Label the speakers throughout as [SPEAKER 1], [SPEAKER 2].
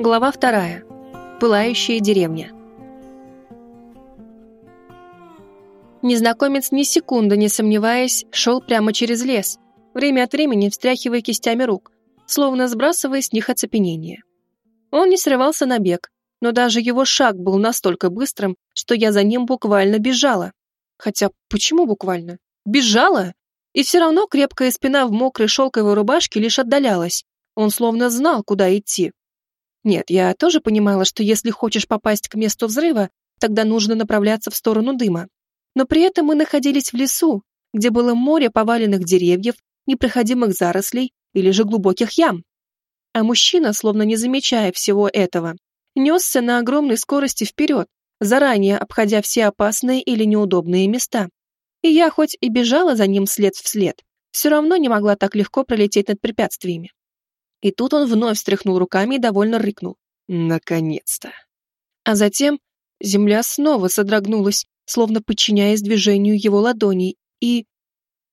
[SPEAKER 1] Глава вторая. Пылающая деревня. Незнакомец ни секунды не сомневаясь шел прямо через лес, время от времени встряхивая кистями рук, словно сбрасывая с них оцепенение. Он не срывался на бег, но даже его шаг был настолько быстрым, что я за ним буквально бежала. Хотя почему буквально? Бежала? И все равно крепкая спина в мокрой шелковой рубашке лишь отдалялась. Он словно знал, куда идти. Нет, я тоже понимала, что если хочешь попасть к месту взрыва, тогда нужно направляться в сторону дыма. Но при этом мы находились в лесу, где было море поваленных деревьев, непроходимых зарослей или же глубоких ям. А мужчина, словно не замечая всего этого, несся на огромной скорости вперед, заранее обходя все опасные или неудобные места. И я хоть и бежала за ним след в след, все равно не могла так легко пролететь над препятствиями. И тут он вновь встряхнул руками и довольно рыкнул. Наконец-то. А затем земля снова содрогнулась, словно подчиняясь движению его ладоней, и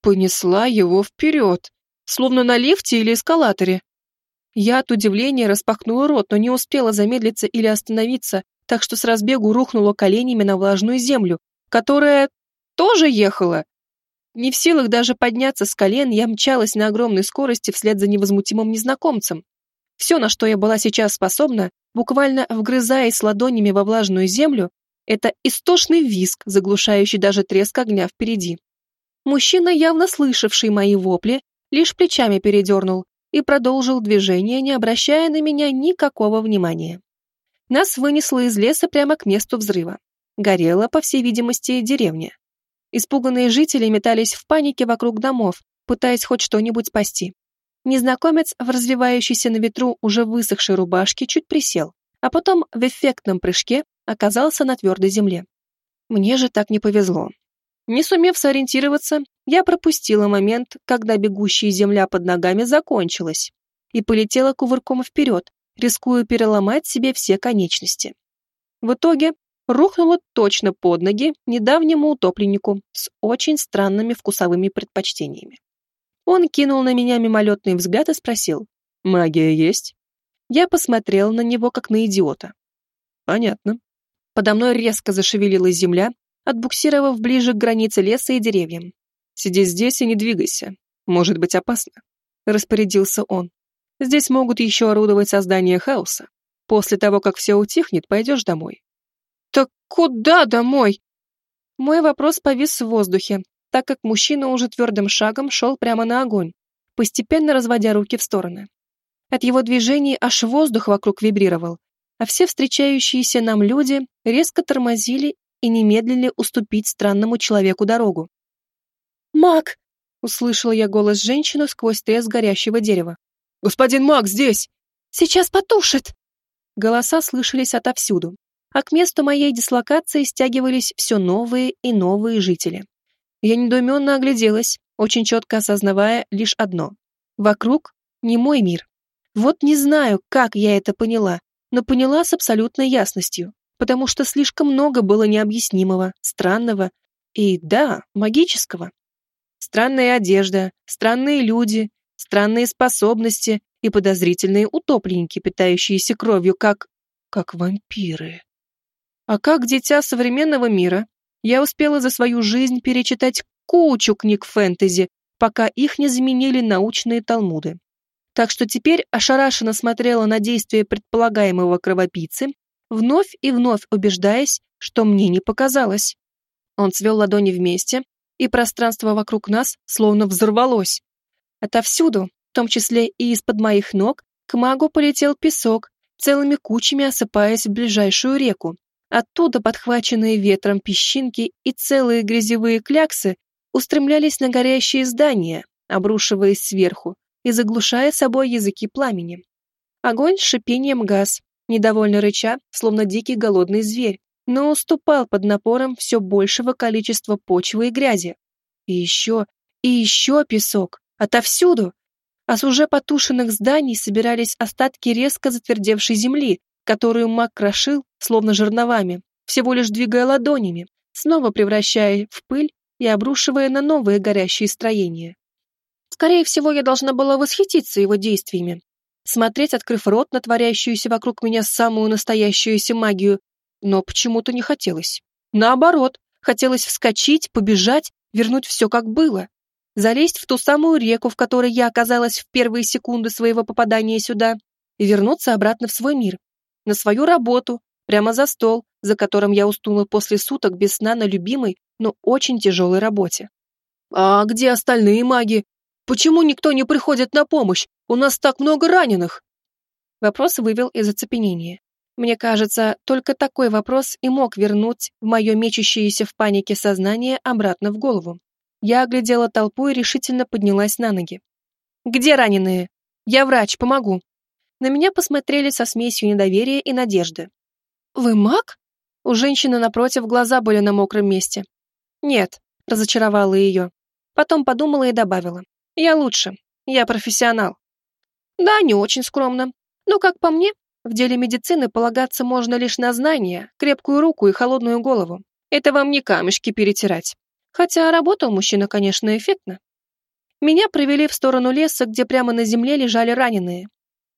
[SPEAKER 1] понесла его вперед, словно на лифте или эскалаторе. Я от удивления распахнула рот, но не успела замедлиться или остановиться, так что с разбегу рухнула коленями на влажную землю, которая тоже ехала, не в силах даже подняться с колен, я мчалась на огромной скорости вслед за невозмутимым незнакомцем. Все, на что я была сейчас способна, буквально вгрызаясь ладонями во влажную землю, это истошный визг, заглушающий даже треск огня впереди. Мужчина, явно слышавший мои вопли, лишь плечами передернул и продолжил движение, не обращая на меня никакого внимания. Нас вынесло из леса прямо к месту взрыва. Горела, по всей видимости, деревня. Испуганные жители метались в панике вокруг домов, пытаясь хоть что-нибудь спасти. Незнакомец в развивающейся на ветру уже высохшей рубашке чуть присел, а потом в эффектном прыжке оказался на твердой земле. Мне же так не повезло. Не сумев сориентироваться, я пропустила момент, когда бегущая земля под ногами закончилась, и полетела кувырком вперед, рискуя переломать себе все конечности. В итоге рухнула точно под ноги недавнему утопленнику с очень странными вкусовыми предпочтениями. Он кинул на меня мимолетный взгляд и спросил, «Магия есть?» Я посмотрел на него, как на идиота. «Понятно». Подо мной резко зашевелилась земля, отбуксировав ближе к границе леса и деревьям. «Сиди здесь и не двигайся. Может быть опасно», — распорядился он. «Здесь могут еще орудовать создание хаоса. После того, как все утихнет, пойдешь домой. «Так куда домой?» Мой вопрос повис в воздухе, так как мужчина уже твердым шагом шел прямо на огонь, постепенно разводя руки в стороны. От его движений аж воздух вокруг вибрировал, а все встречающиеся нам люди резко тормозили и не медлили уступить странному человеку дорогу. «Маг!» — услышала я голос женщины сквозь треск горящего дерева. «Господин Маг здесь!» «Сейчас потушит!» Голоса слышались отовсюду, а к месту моей дислокации стягивались все новые и новые жители. Я недоуменно огляделась, очень четко осознавая лишь одно. Вокруг не мой мир. Вот не знаю, как я это поняла, но поняла с абсолютной ясностью, потому что слишком много было необъяснимого, странного и, да, магического. Странная одежда, странные люди, странные способности и подозрительные утопленники, питающиеся кровью, как... как вампиры. А как дитя современного мира, я успела за свою жизнь перечитать кучу книг фэнтези, пока их не заменили научные талмуды. Так что теперь ошарашенно смотрела на действия предполагаемого кровопийцы, вновь и вновь убеждаясь, что мне не показалось. Он свел ладони вместе, и пространство вокруг нас словно взорвалось. Отовсюду, в том числе и из-под моих ног, к магу полетел песок, целыми кучами осыпаясь в ближайшую реку. Оттуда подхваченные ветром песчинки и целые грязевые кляксы устремлялись на горящие здания, обрушиваясь сверху и заглушая собой языки пламени. Огонь с шипением газ, недовольно рыча, словно дикий голодный зверь, но уступал под напором все большего количества почвы и грязи. И еще, и еще песок, отовсюду. А с уже потушенных зданий собирались остатки резко затвердевшей земли, которую маг крошил, словно жерновами, всего лишь двигая ладонями, снова превращая в пыль и обрушивая на новые горящие строения. Скорее всего, я должна была восхититься его действиями. смотреть, открыв рот на творящуюся вокруг меня самую настоящуюся магию, но почему-то не хотелось. Наоборот, хотелось вскочить, побежать, вернуть все как было. Залезть в ту самую реку, в которой я оказалась в первые секунды своего попадания сюда, и вернуться обратно в свой мир, на свою работу, прямо за стол, за которым я уснула после суток без сна на любимой, но очень тяжелой работе. «А где остальные маги? Почему никто не приходит на помощь? У нас так много раненых!» Вопрос вывел из оцепенения. Мне кажется, только такой вопрос и мог вернуть мое мечущееся в панике сознание обратно в голову. Я оглядела толпу и решительно поднялась на ноги. «Где раненые? Я врач, помогу». На меня посмотрели со смесью недоверия и надежды. «Вы маг?» У женщины напротив глаза были на мокром месте. «Нет», — разочаровала ее. Потом подумала и добавила. «Я лучше. Я профессионал». «Да, не очень скромно. Но, как по мне, в деле медицины полагаться можно лишь на знания, крепкую руку и холодную голову. Это вам не камешки перетирать. Хотя работал мужчина, конечно, эффектно. Меня провели в сторону леса, где прямо на земле лежали раненые.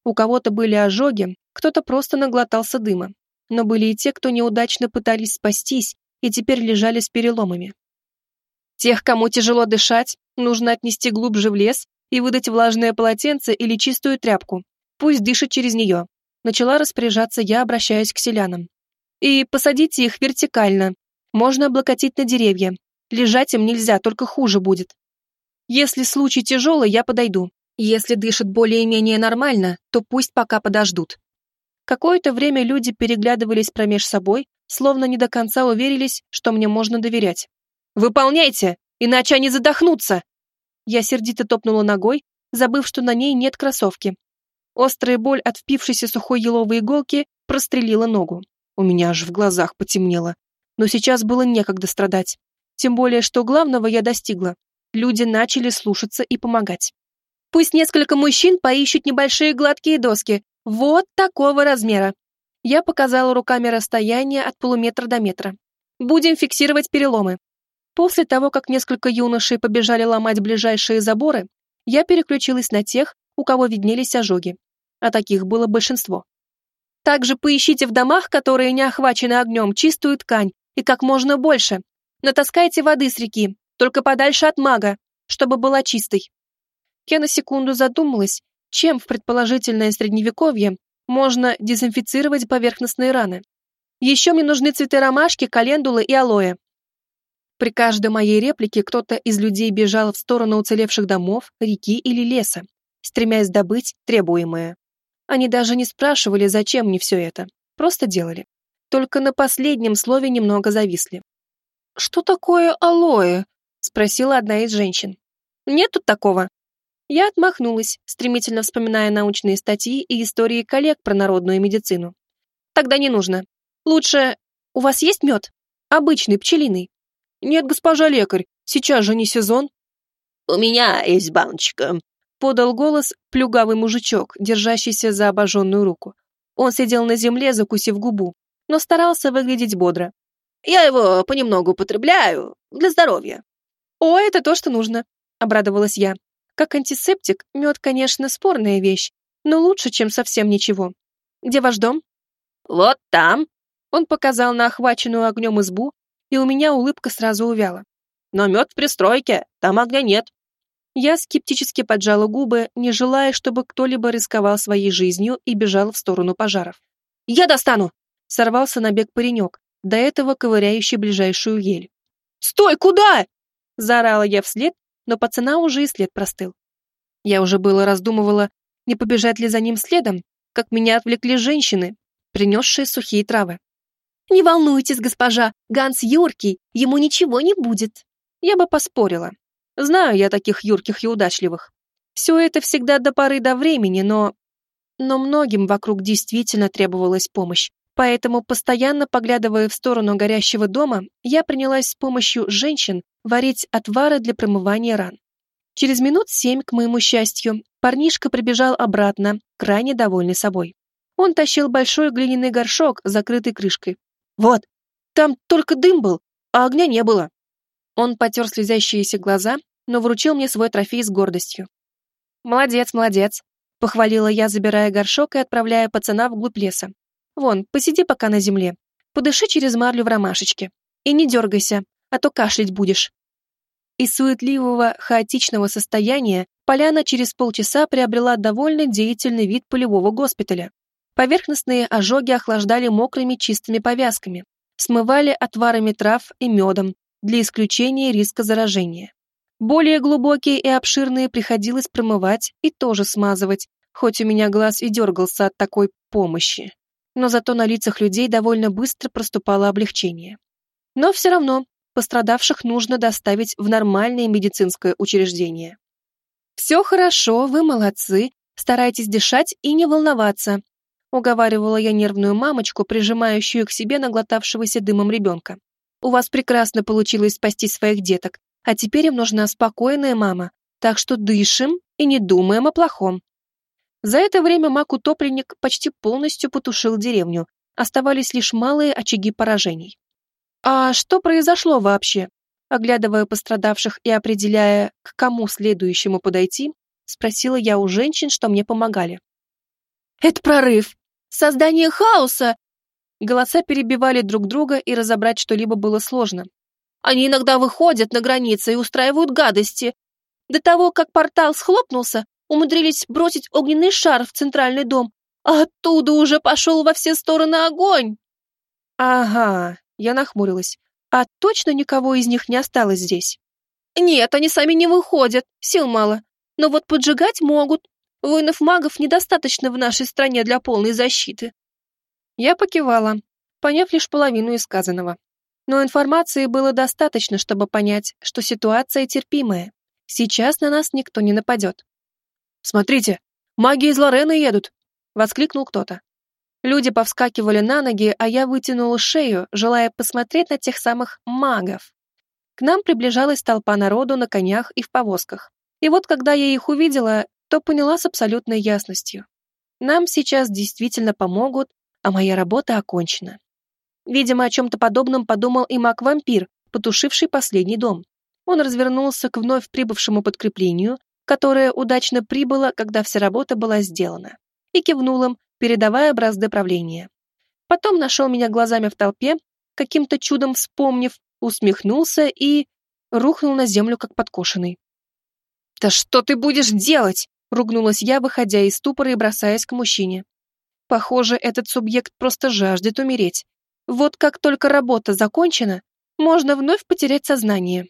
[SPEAKER 1] У кого-то были ожоги, кто-то просто наглотался дыма. Но были и те, кто неудачно пытались спастись и теперь лежали с переломами. Тех, кому тяжело дышать, нужно отнести глубже в лес и выдать влажное полотенце или чистую тряпку. Пусть дышит через нее. Начала распоряжаться я, обращаясь к селянам. И посадите их вертикально. Можно облокотить на деревья. Лежать им нельзя, только хуже будет. Если случай тяжелый, я подойду. Если дышит более-менее нормально, то пусть пока подождут. Какое-то время люди переглядывались промеж собой, словно не до конца уверились, что мне можно доверять. «Выполняйте, иначе они задохнутся!» Я сердито топнула ногой, забыв, что на ней нет кроссовки, Острая боль от впившейся сухой еловой иголки прострелила ногу. У меня аж в глазах потемнело. Но сейчас было некогда страдать. Тем более, что главного я достигла. Люди начали слушаться и помогать. Пусть несколько мужчин поищут небольшие гладкие доски. Вот такого размера. Я показала руками расстояние от полуметра до метра. Будем фиксировать переломы. После того, как несколько юношей побежали ломать ближайшие заборы, я переключилась на тех, у кого виднелись ожоги а таких было большинство. Также поищите в домах, которые не охвачены огнем, чистую ткань и как можно больше. Натаскайте воды с реки, только подальше от мага, чтобы была чистой. Я на секунду задумалась, чем в предположительное средневековье можно дезинфицировать поверхностные раны. Еще мне нужны цветы ромашки, календулы и алоэ. При каждой моей реплике кто-то из людей бежал в сторону уцелевших домов, реки или леса, стремясь добыть требуемое. Они даже не спрашивали, зачем мне все это. Просто делали. Только на последнем слове немного зависли. «Что такое алоэ?» — спросила одна из женщин. «Нет тут такого». Я отмахнулась, стремительно вспоминая научные статьи и истории коллег про народную медицину. «Тогда не нужно. Лучше... У вас есть мед? Обычный, пчелиный?» «Нет, госпожа лекарь, сейчас же не сезон».
[SPEAKER 2] «У меня есть баночка»,
[SPEAKER 1] подал голос плюгавый мужичок, держащийся за обожженную руку. Он сидел на земле, закусив губу, но старался выглядеть бодро.
[SPEAKER 2] «Я его понемногу употребляю, для здоровья».
[SPEAKER 1] «О, это то, что нужно», — обрадовалась я. Как антисептик, мед, конечно, спорная вещь, но лучше, чем совсем ничего. Где ваш дом?
[SPEAKER 2] Вот там.
[SPEAKER 1] Он показал на охваченную огнем избу, и у меня улыбка сразу увяла.
[SPEAKER 2] Но мед в пристройке, там огня нет.
[SPEAKER 1] Я скептически поджала губы, не желая, чтобы кто-либо рисковал своей жизнью и бежал в сторону пожаров. «Я достану!» — сорвался на бег паренек, до этого ковыряющий ближайшую ель. «Стой, куда?» — заорала я вслед, но пацана уже и след простыл. Я уже было раздумывала, не побежать ли за ним следом, как меня отвлекли женщины, принесшие сухие травы. «Не волнуйтесь, госпожа, Ганс юркий, ему ничего не будет». Я бы поспорила, Знаю я таких юрких и удачливых. Все это всегда до поры до времени, но... Но многим вокруг действительно требовалась помощь. Поэтому, постоянно поглядывая в сторону горящего дома, я принялась с помощью женщин варить отвары для промывания ран. Через минут семь, к моему счастью, парнишка прибежал обратно, крайне довольный собой. Он тащил большой глиняный горшок, закрытый крышкой. «Вот, там только дым был, а огня не было». Он потер слезящиеся глаза но вручил мне свой трофей с гордостью. «Молодец, молодец. Похвалила я, забирая горшок и отправляя пацана вглубь леса. Вон, посиди пока на земле. Подыши через марлю в ромашечке. И не дергайся, а то кашлять будешь. Из суетливого, хаотичного состояния поляна через полчаса приобрела довольно деятельный вид полевого госпиталя. Поверхностные ожоги охлаждали мокрыми чистыми повязками, смывали отварами трав и медом для исключения риска заражения. Более глубокие и обширные приходилось промывать и тоже смазывать, хоть у меня глаз и дергался от такой помощи. Но зато на лицах людей довольно быстро проступало облегчение. Но все равно пострадавших нужно доставить в нормальное медицинское учреждение. «Все хорошо, вы молодцы, старайтесь дышать и не волноваться», уговаривала я нервную мамочку, прижимающую к себе наглотавшегося дымом ребенка. «У вас прекрасно получилось спасти своих деток, а теперь им нужна спокойная мама, так что дышим и не думаем о плохом». За это время маг-утопленник почти полностью потушил деревню, оставались лишь малые очаги поражений. «А что произошло вообще?» Оглядывая пострадавших и определяя, к кому следующему подойти, спросила я у женщин, что мне помогали. «Это прорыв! Создание хаоса!» Голоса перебивали друг друга, и разобрать что-либо было сложно. «Они иногда выходят на границы и устраивают гадости. До того, как портал схлопнулся, умудрились бросить огненный шар в центральный дом, а оттуда уже пошел во все стороны огонь!» «Ага, я нахмурилась. А точно никого из них не осталось здесь? Нет, они сами не выходят, сил мало. Но вот поджигать могут. Воинов-магов недостаточно в нашей стране для полной защиты. Я покивала, поняв лишь половину сказанного. Но информации было достаточно, чтобы понять, что ситуация терпимая. Сейчас на нас никто не нападет. «Смотрите, маги из Лорены едут!» — воскликнул кто-то. Люди повскакивали на ноги, а я вытянула шею, желая посмотреть на тех самых магов. К нам приближалась толпа народу на конях и в повозках. И вот когда я их увидела, то поняла с абсолютной ясностью. Нам сейчас действительно помогут, а моя работа окончена. Видимо, о чем-то подобном подумал и маг-вампир, потушивший последний дом. Он развернулся к вновь прибывшему подкреплению, которое удачно прибыло, когда вся работа была сделана, и кивнул им, передавая бразды правления. Потом нашел меня глазами в толпе, каким-то чудом вспомнив, усмехнулся и рухнул на землю, как подкошенный. «Да что ты будешь делать?» — ругнулась я, выходя из ступора и бросаясь к мужчине. Похоже, этот субъект просто жаждет умереть. Вот как только работа закончена, можно вновь потерять сознание.